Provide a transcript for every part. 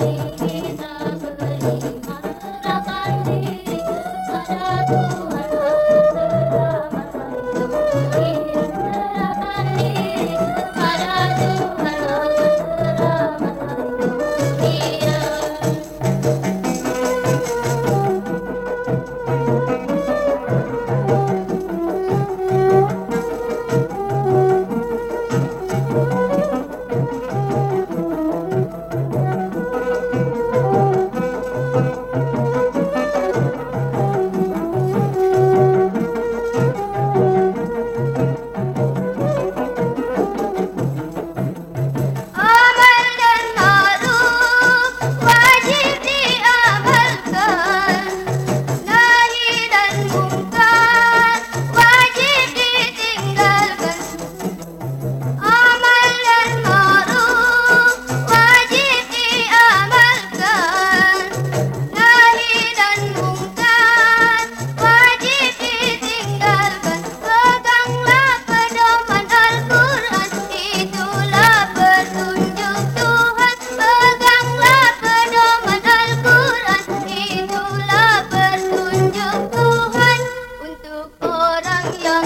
তোমারে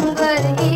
रंग ही